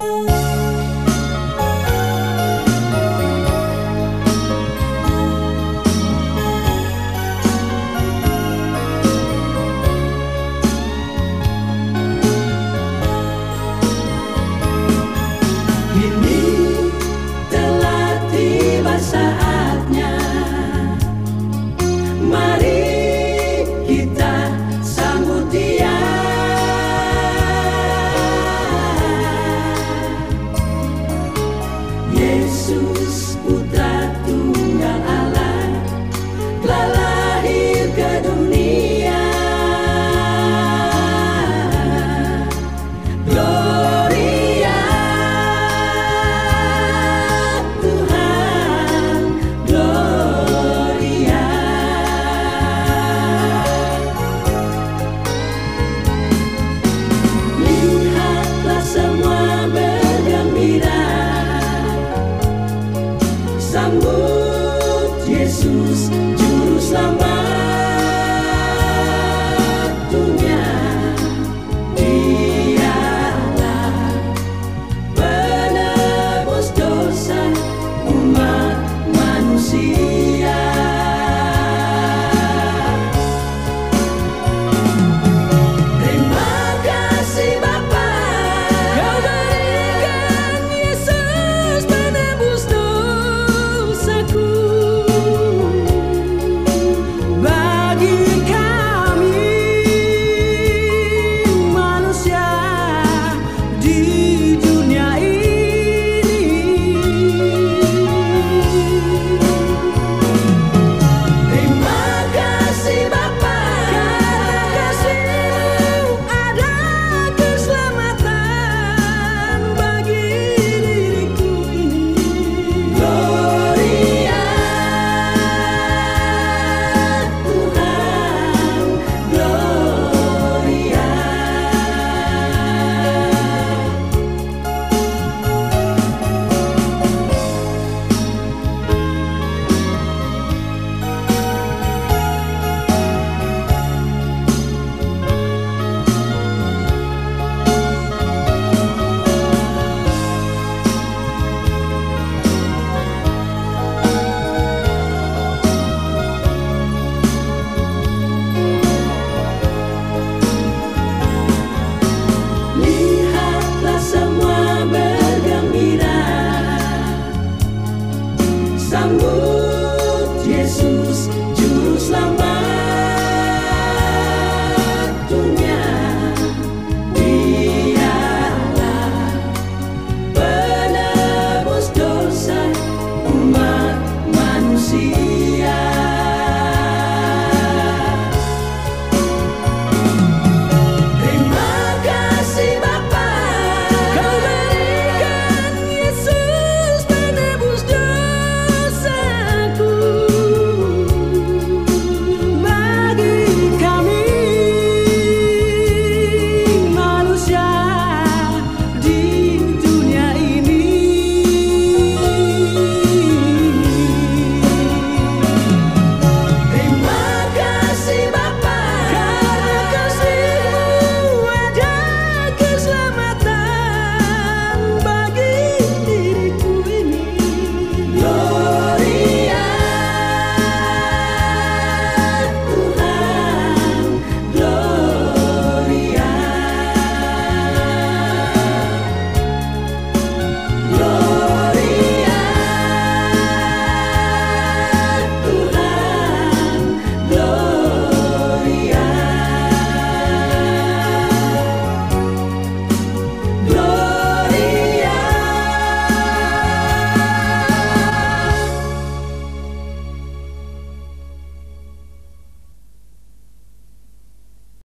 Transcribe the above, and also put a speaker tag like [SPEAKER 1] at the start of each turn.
[SPEAKER 1] Música Yesus Juru Selamat.